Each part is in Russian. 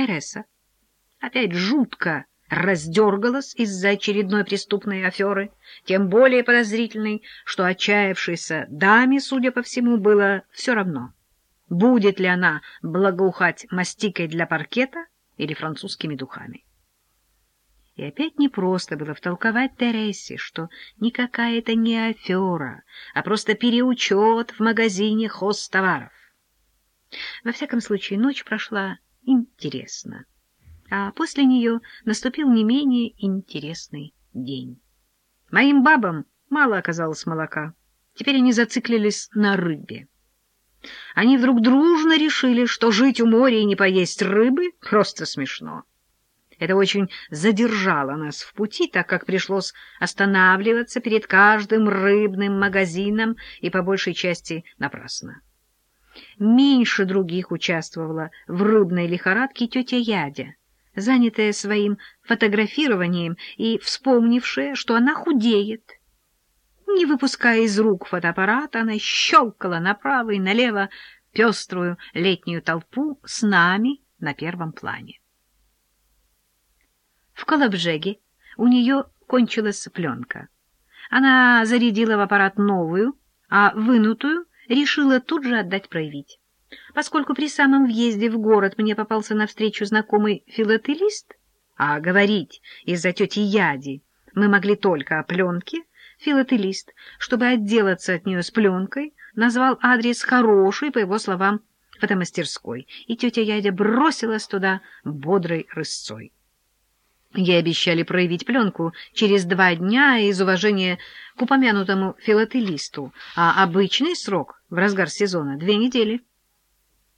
Тереса опять жутко раздергалась из-за очередной преступной аферы, тем более подозрительной, что отчаявшейся даме, судя по всему, было все равно, будет ли она благоухать мастикой для паркета или французскими духами. И опять непросто было втолковать Тересе, что никакая это не афера, а просто переучет в магазине хозтоваров. Во всяком случае, ночь прошла интересно, а после нее наступил не менее интересный день. Моим бабам мало оказалось молока, теперь они зациклились на рыбе. Они вдруг дружно решили, что жить у моря и не поесть рыбы просто смешно. Это очень задержало нас в пути, так как пришлось останавливаться перед каждым рыбным магазином и по большей части напрасно. Меньше других участвовала в рыбной лихорадке тетя Ядя, занятая своим фотографированием и вспомнившая, что она худеет. Не выпуская из рук фотоаппарат, она щелкала направо и налево пеструю летнюю толпу с нами на первом плане. В Колобжеге у нее кончилась пленка. Она зарядила в аппарат новую, а вынутую решила тут же отдать проявить. Поскольку при самом въезде в город мне попался навстречу знакомый филателист, а говорить из-за тети Яди мы могли только о пленке, филателист, чтобы отделаться от нее с пленкой, назвал адрес хороший, по его словам, фотомастерской, и тетя Ядя бросилась туда бодрой рысцой. Ей обещали проявить пленку через два дня из уважения к упомянутому филателисту, а обычный срок в разгар сезона — две недели.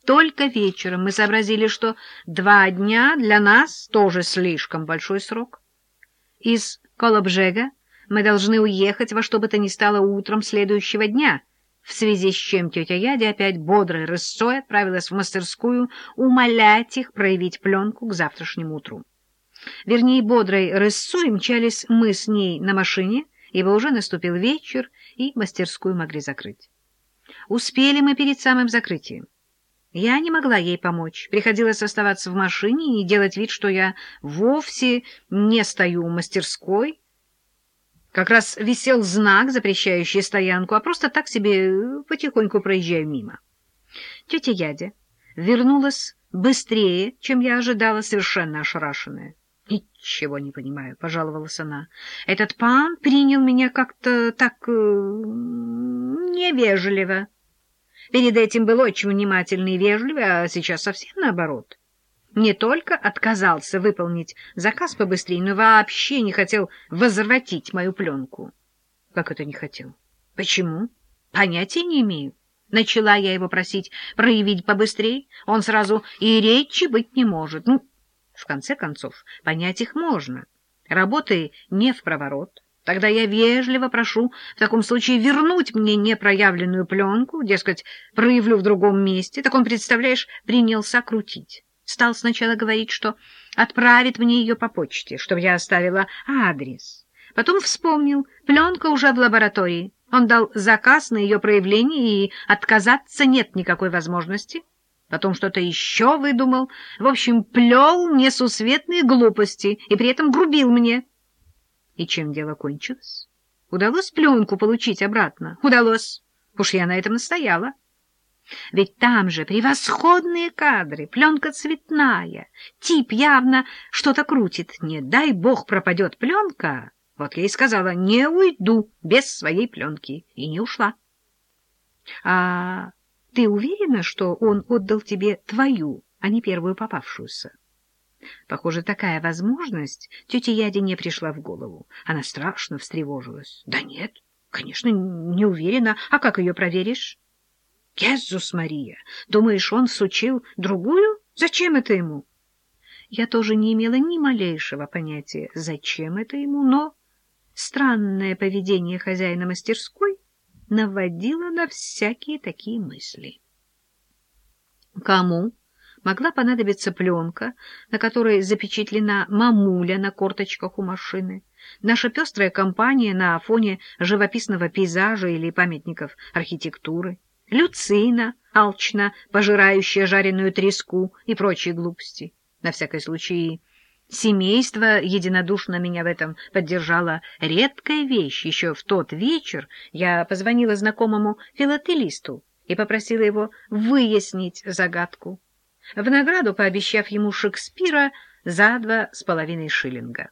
Только вечером мы сообразили, что два дня для нас тоже слишком большой срок. Из Колобжега мы должны уехать во что бы то ни стало утром следующего дня, в связи с чем тетя Ядя опять бодрой рысцой отправилась в мастерскую умолять их проявить пленку к завтрашнему утру. Вернее, бодрой рысцой мчались мы с ней на машине, ибо уже наступил вечер, и мастерскую могли закрыть. Успели мы перед самым закрытием. Я не могла ей помочь. Приходилось оставаться в машине и делать вид, что я вовсе не стою у мастерской. Как раз висел знак, запрещающий стоянку, а просто так себе потихоньку проезжаю мимо. Тетя Ядя вернулась быстрее, чем я ожидала, совершенно ошарашенная. — Ничего не понимаю, — пожаловалась она. — Этот пан принял меня как-то так э, невежливо. Перед этим был очень внимательный и вежливый, а сейчас совсем наоборот. Не только отказался выполнить заказ побыстрее, но вообще не хотел возвратить мою пленку. — Как это не хотел? — Почему? — Понятия не имею. Начала я его просить проявить побыстрее. Он сразу и речи быть не может. Ну, в конце концов, понять их можно. Работы не в проворот. Тогда я вежливо прошу в таком случае вернуть мне непроявленную пленку, дескать, проявлю в другом месте. Так он, представляешь, принялся крутить. Стал сначала говорить, что отправит мне ее по почте, чтобы я оставила адрес. Потом вспомнил, пленка уже в лаборатории. Он дал заказ на ее проявление, и отказаться нет никакой возможности потом что-то еще выдумал, в общем, плел несусветные глупости и при этом грубил мне. И чем дело кончилось? Удалось пленку получить обратно? Удалось. Уж я на этом настояла. Ведь там же превосходные кадры, пленка цветная, тип явно что-то крутит. Не дай бог пропадет пленка. Вот я и сказала, не уйду без своей пленки. И не ушла. А ты уверена, что он отдал тебе твою, а не первую попавшуюся? Похоже, такая возможность тете Яде не пришла в голову. Она страшно встревожилась. — Да нет, конечно, не уверена. А как ее проверишь? — Кезус Мария, думаешь, он сучил другую? Зачем это ему? Я тоже не имела ни малейшего понятия, зачем это ему, но странное поведение хозяина мастерской наводила на всякие такие мысли. Кому могла понадобиться пленка, на которой запечатлена мамуля на корточках у машины, наша пестрая компания на фоне живописного пейзажа или памятников архитектуры, Люцина, алчно пожирающая жареную треску и прочие глупости. На всякий случай, семейство единодушно меня в этом поддержало. Редкая вещь. Еще в тот вечер я позвонила знакомому филателисту и попросила его выяснить загадку, в награду пообещав ему Шекспира за два с половиной шиллинга.